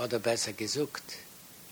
oder besser gesagt,